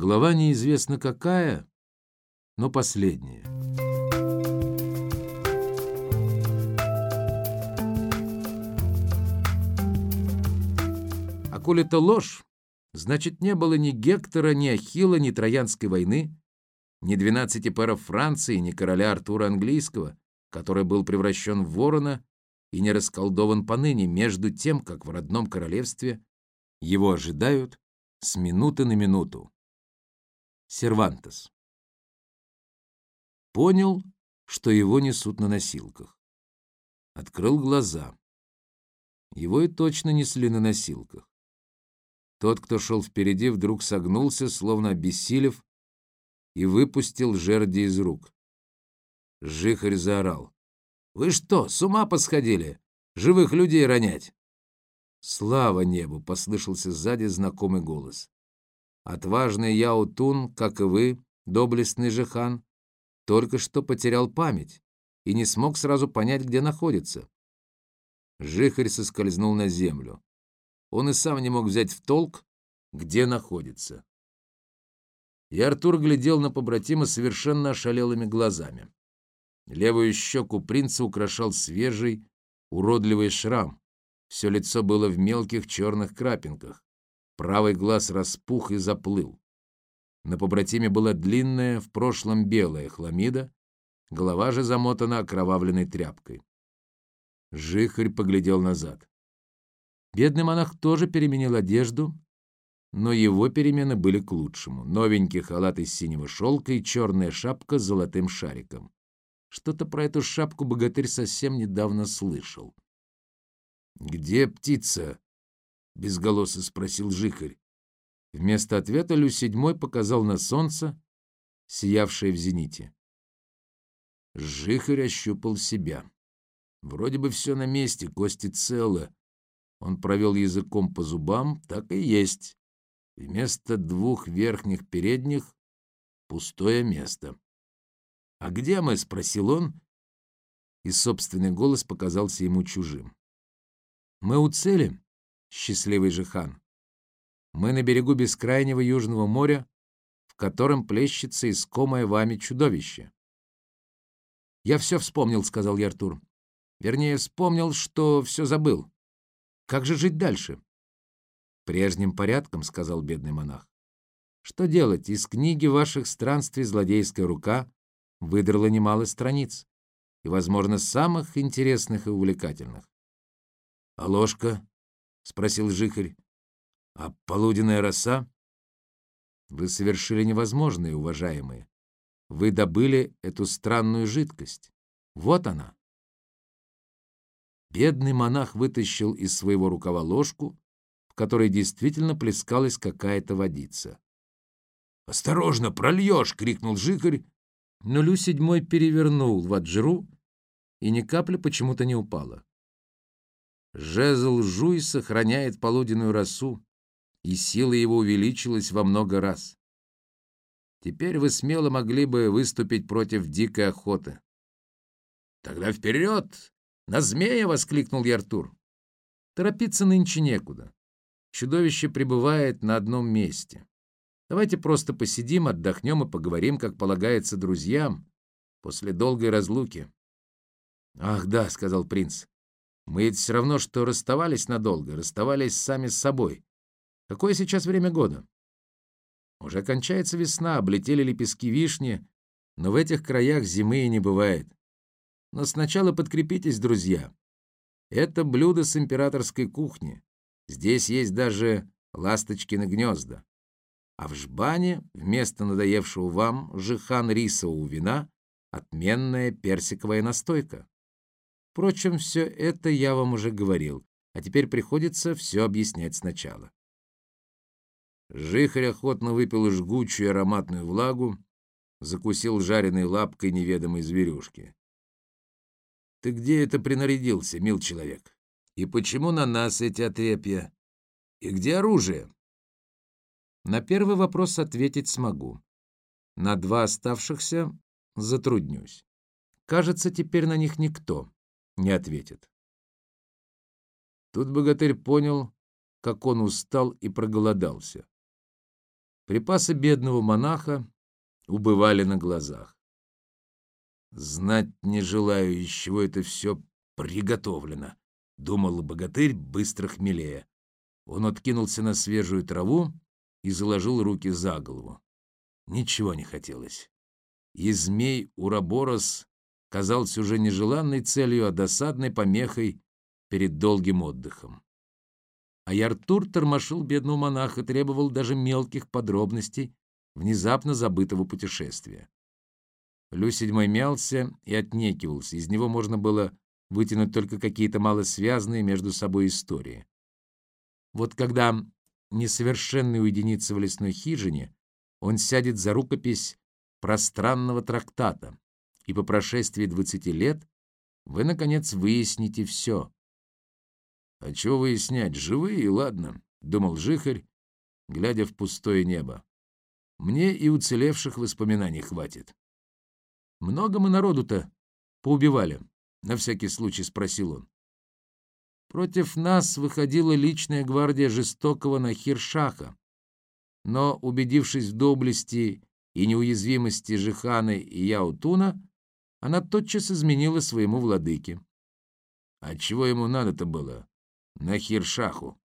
Глава неизвестно какая, но последняя. А коль это ложь, значит, не было ни Гектора, ни Ахилла, ни Троянской войны, ни двенадцати паров Франции, ни короля Артура Английского, который был превращен в ворона и не расколдован поныне, между тем, как в родном королевстве его ожидают с минуты на минуту. Сервантес. Понял, что его несут на носилках. Открыл глаза. Его и точно несли на носилках. Тот, кто шел впереди, вдруг согнулся, словно обессилев, и выпустил жерди из рук. Жихарь заорал. «Вы что, с ума посходили? Живых людей ронять!» «Слава небу!» — послышался сзади знакомый голос. Отважный Яутун, как и вы, доблестный Жихан, только что потерял память и не смог сразу понять, где находится. Жихарь соскользнул на землю. Он и сам не мог взять в толк, где находится. И Артур глядел на побратима совершенно ошалелыми глазами. Левую щеку принца украшал свежий, уродливый шрам. Все лицо было в мелких черных крапинках. Правый глаз распух и заплыл. На побратиме была длинная, в прошлом белая хламида, голова же замотана окровавленной тряпкой. Жихарь поглядел назад. Бедный монах тоже переменил одежду, но его перемены были к лучшему. Новенький халат из синего шелка и черная шапка с золотым шариком. Что-то про эту шапку богатырь совсем недавно слышал. «Где птица?» — безголосо спросил Жихарь. Вместо ответа Лю седьмой показал на солнце, сиявшее в зените. Жихарь ощупал себя. Вроде бы все на месте, кости целы. Он провел языком по зубам, так и есть. Вместо двух верхних передних — пустое место. «А где мы?» — спросил он, и собственный голос показался ему чужим. «Мы у цели», счастливый же хан. Мы на берегу бескрайнего Южного моря, в котором плещется искомое вами чудовище. «Я все вспомнил», — сказал я Артур. «Вернее, вспомнил, что все забыл. Как же жить дальше?» «Прежним порядком», — сказал бедный монах. «Что делать? Из книги ваших странствий злодейская рука выдрала немало страниц, и, возможно, самых интересных и увлекательных. А ложка — спросил Жихарь. «А полуденная роса?» «Вы совершили невозможное, уважаемые. Вы добыли эту странную жидкость. Вот она». Бедный монах вытащил из своего рукава ложку, в которой действительно плескалась какая-то водица. «Осторожно, прольешь!» — крикнул Жихарь, но Лю седьмой перевернул ваджру, и ни капли почему-то не упала. Жезл Жуй сохраняет полуденную росу, и сила его увеличилась во много раз. Теперь вы смело могли бы выступить против дикой охоты. «Тогда вперед! На змея!» — воскликнул Яртур. «Торопиться нынче некуда. Чудовище пребывает на одном месте. Давайте просто посидим, отдохнем и поговорим, как полагается друзьям, после долгой разлуки». «Ах да», — сказал принц, мы ведь все равно, что расставались надолго, расставались сами с собой. Какое сейчас время года? Уже кончается весна, облетели лепестки вишни, но в этих краях зимы и не бывает. Но сначала подкрепитесь, друзья. Это блюдо с императорской кухни. Здесь есть даже ласточкины гнезда. А в жбане вместо надоевшего вам жихан рисового вина отменная персиковая настойка. Впрочем, все это я вам уже говорил, а теперь приходится все объяснять сначала. Жихарь охотно выпил жгучую ароматную влагу, закусил жареной лапкой неведомой зверюшки. «Ты где это принарядился, мил человек? И почему на нас эти отрепья? И где оружие?» На первый вопрос ответить смогу. На два оставшихся затруднюсь. Кажется, теперь на них никто не ответит. Тут богатырь понял, как он устал и проголодался. Припасы бедного монаха убывали на глазах. «Знать не желаю, из чего это все приготовлено», — думал богатырь, быстро хмелея. Он откинулся на свежую траву и заложил руки за голову. Ничего не хотелось. И змей Ураборос казался уже нежеланной целью, а досадной помехой перед долгим отдыхом. А Яртур тормошил бедного монаха, требовал даже мелких подробностей внезапно забытого путешествия. Лю седьмой мялся и отнекивался, из него можно было вытянуть только какие-то малосвязанные между собой истории. Вот когда несовершенный уединится в лесной хижине, он сядет за рукопись пространного трактата, и по прошествии двадцати лет вы, наконец, выясните все. «А чего выяснять? Живые, ладно», — думал Жихарь, глядя в пустое небо. «Мне и уцелевших воспоминаний хватит». «Много мы народу-то поубивали?» — на всякий случай спросил он. Против нас выходила личная гвардия жестокого Нахиршаха, но, убедившись в доблести и неуязвимости Жиханы и Яутуна, она тотчас изменила своему владыке. А чего ему надо-то было? Нахиршаху.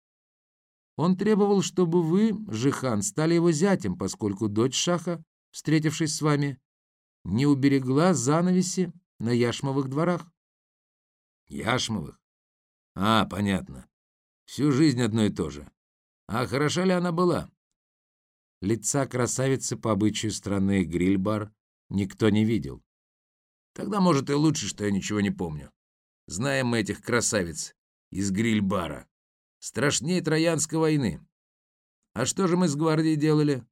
Он требовал, чтобы вы, Жихан, стали его зятем, поскольку дочь Шаха, встретившись с вами, не уберегла занавеси на Яшмовых дворах. Яшмовых? А, понятно. Всю жизнь одно и то же. А хороша ли она была? Лица красавицы по обычаю страны Грильбар никто не видел. Тогда, может, и лучше, что я ничего не помню. Знаем мы этих красавиц из Грильбара. Страшнее Троянской войны. А что же мы с гвардией делали?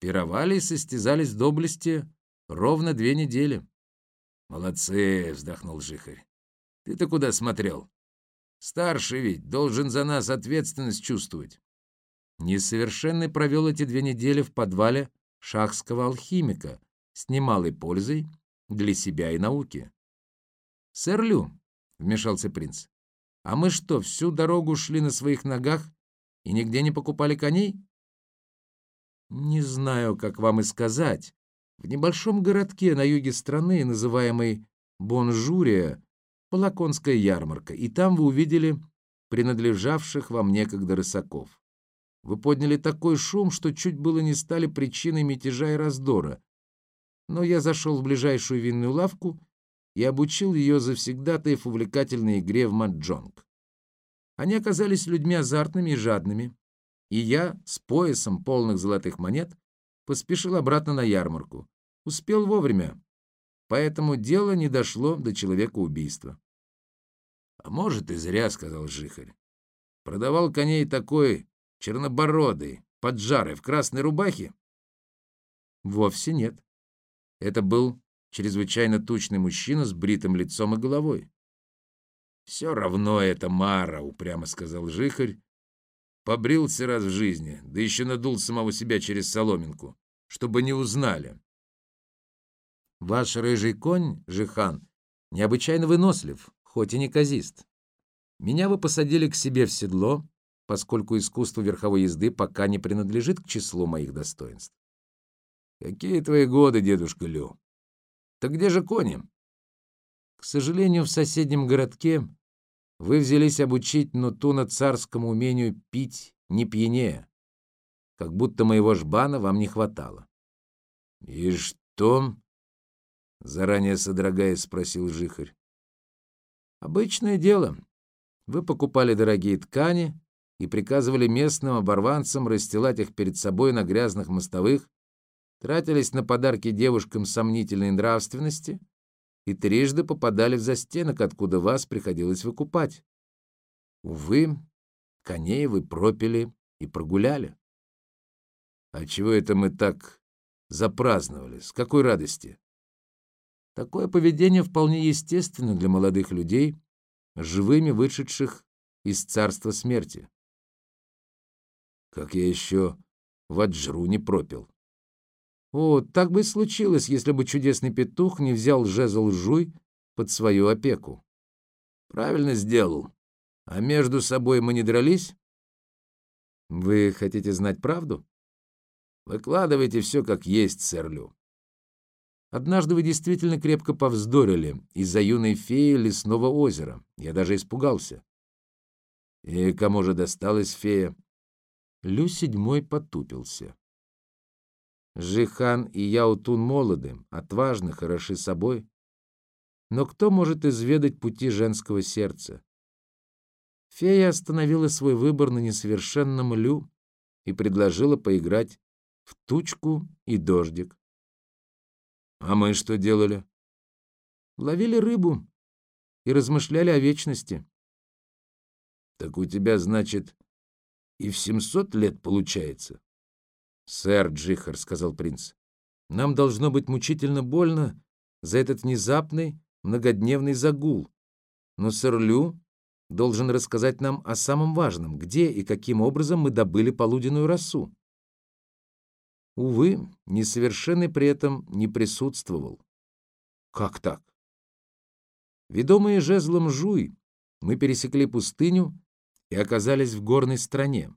Пировали и состязались в доблести ровно две недели. Молодцы, вздохнул Жихарь. Ты-то куда смотрел? Старший ведь должен за нас ответственность чувствовать. Несовершенный провел эти две недели в подвале шахского алхимика с немалой пользой для себя и науки. «Сэр Лю», — вмешался принц, — «а мы что, всю дорогу шли на своих ногах и нигде не покупали коней?» «Не знаю, как вам и сказать. В небольшом городке на юге страны, называемой Бонжурия, была конская ярмарка, и там вы увидели принадлежавших вам некогда рысаков. Вы подняли такой шум, что чуть было не стали причиной мятежа и раздора. Но я зашел в ближайшую винную лавку и обучил ее завсегдатаев увлекательной игре в маджонг. Они оказались людьми азартными и жадными, и я с поясом полных золотых монет поспешил обратно на ярмарку. Успел вовремя, поэтому дело не дошло до человека убийства. «А может, и зря», — сказал Жихарь. «Продавал коней такой чернобородый, поджарый, в красной рубахе? Вовсе нет. Это был чрезвычайно тучный мужчина с бритым лицом и головой. «Все равно это Мара», — упрямо сказал Жихарь. Побрился раз в жизни, да еще надул самого себя через соломинку, чтобы не узнали. Ваш рыжий конь, Жихан, необычайно вынослив, хоть и не казист. Меня вы посадили к себе в седло, поскольку искусство верховой езды пока не принадлежит к числу моих достоинств. Какие твои годы, дедушка Лю? Так где же кони? К сожалению, в соседнем городке вы взялись обучить Нутуна царскому умению пить не пьянее, как будто моего жбана вам не хватало. — И что? — заранее содрогаясь, спросил Жихарь. — Обычное дело. Вы покупали дорогие ткани, и приказывали местным оборванцам расстилать их перед собой на грязных мостовых, тратились на подарки девушкам сомнительной нравственности и трижды попадали в застенок, откуда вас приходилось выкупать. Увы, коней вы пропили и прогуляли. А чего это мы так запраздновали? С какой радости? Такое поведение вполне естественно для молодых людей, живыми вышедших из царства смерти как я еще ваджру не пропил. О, так бы и случилось, если бы чудесный петух не взял жезл жуй под свою опеку. Правильно сделал. А между собой мы не дрались? Вы хотите знать правду? Выкладывайте все как есть, сэр Лю. Однажды вы действительно крепко повздорили из-за юной феи лесного озера. Я даже испугался. И кому же досталась фея? Лю седьмой потупился. Жихан и Яутун молоды, отважны, хороши собой. Но кто может изведать пути женского сердца? Фея остановила свой выбор на несовершенном Лю и предложила поиграть в тучку и дождик. А мы что делали? Ловили рыбу и размышляли о вечности. Так у тебя, значит, и в семьсот лет получается? Сэр Джихар, сказал принц, нам должно быть мучительно больно за этот внезапный многодневный загул. Но сэр Лю должен рассказать нам о самом важном, где и каким образом мы добыли полуденную росу. Увы, несовершенный при этом не присутствовал. Как так? Ведомые жезлом жуй, мы пересекли пустыню и оказались в горной стране,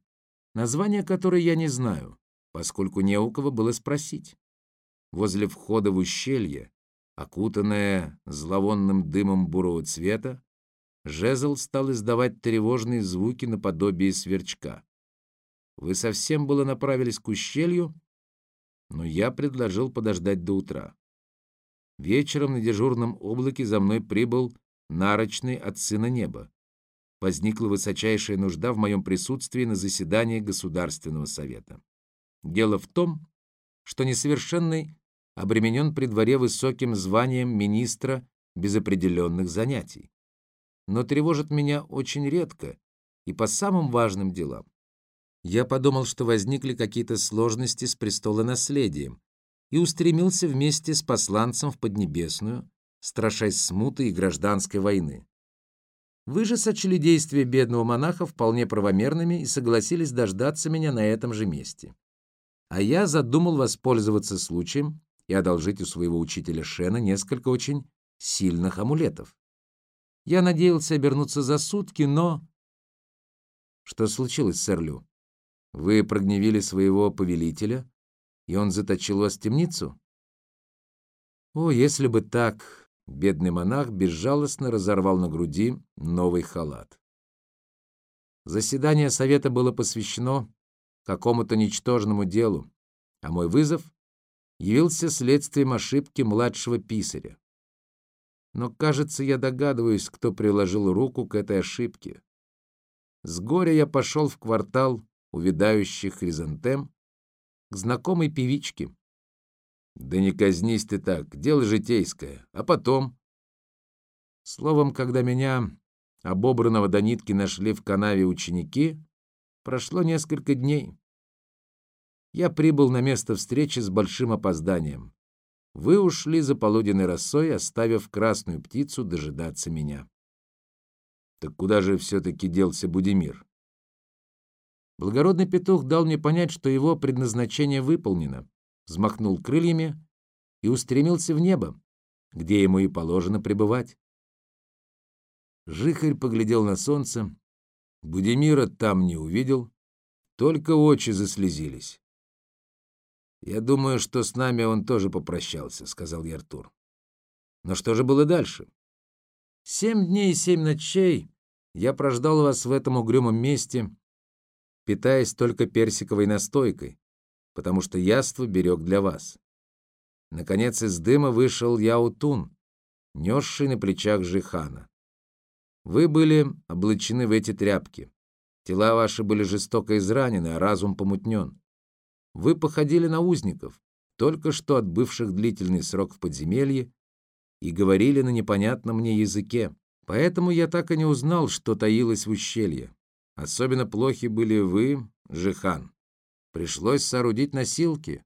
название которой я не знаю, поскольку не у кого было спросить. Возле входа в ущелье, окутанное зловонным дымом бурого цвета, жезл стал издавать тревожные звуки наподобие сверчка. Вы совсем было направились к ущелью, но я предложил подождать до утра. Вечером на дежурном облаке за мной прибыл нарочный от сына неба. Возникла высочайшая нужда в моем присутствии на заседании Государственного совета. Дело в том, что несовершенный обременен при дворе высоким званием министра без определенных занятий. Но тревожит меня очень редко и по самым важным делам. Я подумал, что возникли какие-то сложности с престолонаследием, и устремился вместе с посланцем в Поднебесную, страшась смуты и гражданской войны. Вы же сочли действия бедного монаха вполне правомерными и согласились дождаться меня на этом же месте. А я задумал воспользоваться случаем и одолжить у своего учителя Шена несколько очень сильных амулетов. Я надеялся обернуться за сутки, но... Что случилось, сэр Лю? Вы прогневили своего повелителя, и он заточил вас в темницу? О, если бы так! Бедный монах безжалостно разорвал на груди новый халат. Заседание совета было посвящено какому-то ничтожному делу, а мой вызов явился следствием ошибки младшего писаря. Но, кажется, я догадываюсь, кто приложил руку к этой ошибке. С горя я пошел в квартал увядающих хризантем, к знакомой певичке. Да не казнись ты так, дело житейское. А потом? Словом, когда меня, обобранного до нитки, нашли в канаве ученики, прошло несколько дней. Я прибыл на место встречи с большим опозданием. Вы ушли за полуденной росой, оставив красную птицу дожидаться меня. Так куда же все-таки делся Будимир? Благородный петух дал мне понять, что его предназначение выполнено, взмахнул крыльями и устремился в небо, где ему и положено пребывать. Жихарь поглядел на солнце, Будимира там не увидел, только очи заслезились. «Я думаю, что с нами он тоже попрощался», — сказал я Артур. «Но что же было дальше?» «Семь дней и семь ночей я прождал вас в этом угрюмом месте, питаясь только персиковой настойкой, потому что яство берег для вас. Наконец из дыма вышел Яутун, несший на плечах Жихана. Вы были облачены в эти тряпки. Тела ваши были жестоко изранены, а разум помутнен. Вы походили на узников, только что отбывших длительный срок в подземелье, и говорили на непонятном мне языке. Поэтому я так и не узнал, что таилось в ущелье. Особенно плохи были вы, Жихан. Пришлось соорудить носилки.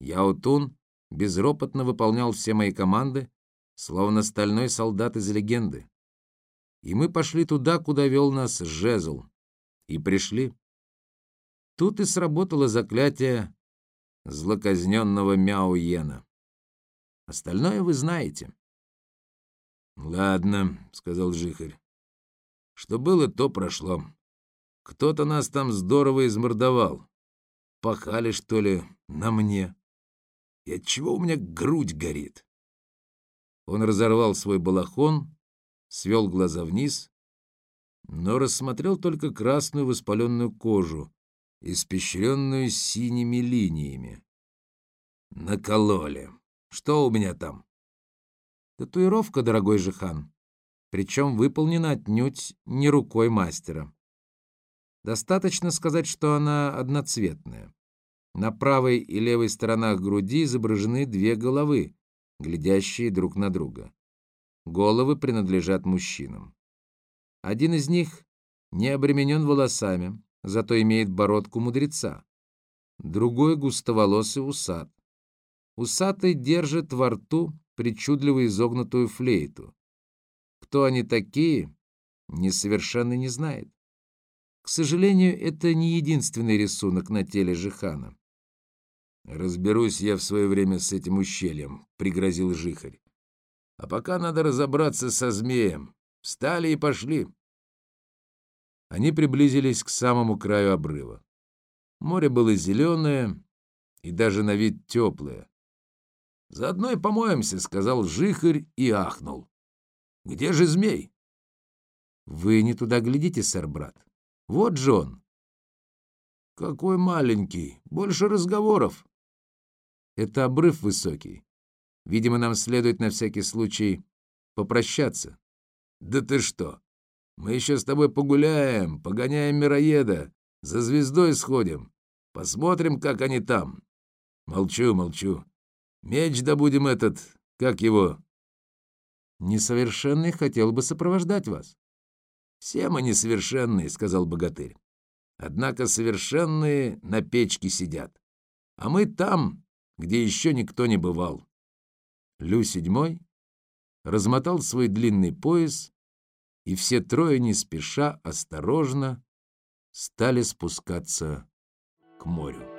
Яутун безропотно выполнял все мои команды, словно стальной солдат из легенды. И мы пошли туда, куда вел нас жезл. И пришли. Тут и сработало заклятие злоказненного Мяуена. Остальное вы знаете. — Ладно, — сказал Жихарь. — Что было, то прошло. Кто-то нас там здорово измордовал. пахали, что ли, на мне? И отчего у меня грудь горит? Он разорвал свой балахон, свел глаза вниз, но рассмотрел только красную воспаленную кожу, испещренную синими линиями. Накололи. Что у меня там? Татуировка, дорогой Жихан, причем выполнена отнюдь не рукой мастера. Достаточно сказать, что она одноцветная. На правой и левой сторонах груди изображены две головы, глядящие друг на друга. Головы принадлежат мужчинам. Один из них не обременен волосами, зато имеет бородку мудреца. Другой густоволосый усат. Усатый держит во рту причудливо изогнутую флейту. Кто они такие, несовершенно не знает. К сожалению, это не единственный рисунок на теле Жихана. «Разберусь я в свое время с этим ущельем», — пригрозил Жихарь. «А пока надо разобраться со змеем. Встали и пошли». Они приблизились к самому краю обрыва. Море было зеленое и даже на вид теплое. «Заодно и помоемся», — сказал Жихарь и ахнул. «Где же змей?» «Вы не туда глядите, сэр-брат. Вот же он». «Какой маленький, больше разговоров». «Это обрыв высокий. Видимо, нам следует на всякий случай попрощаться». «Да ты что? Мы еще с тобой погуляем, погоняем мироеда, за звездой сходим, посмотрим, как они там». «Молчу, молчу. Меч добудем этот, как его?» «Несовершенный хотел бы сопровождать вас». «Все мы несовершенные», — сказал богатырь. «Однако совершенные на печке сидят, а мы там, где еще никто не бывал». Лю седьмой размотал свой длинный пояс, и все трое не спеша, осторожно стали спускаться к морю.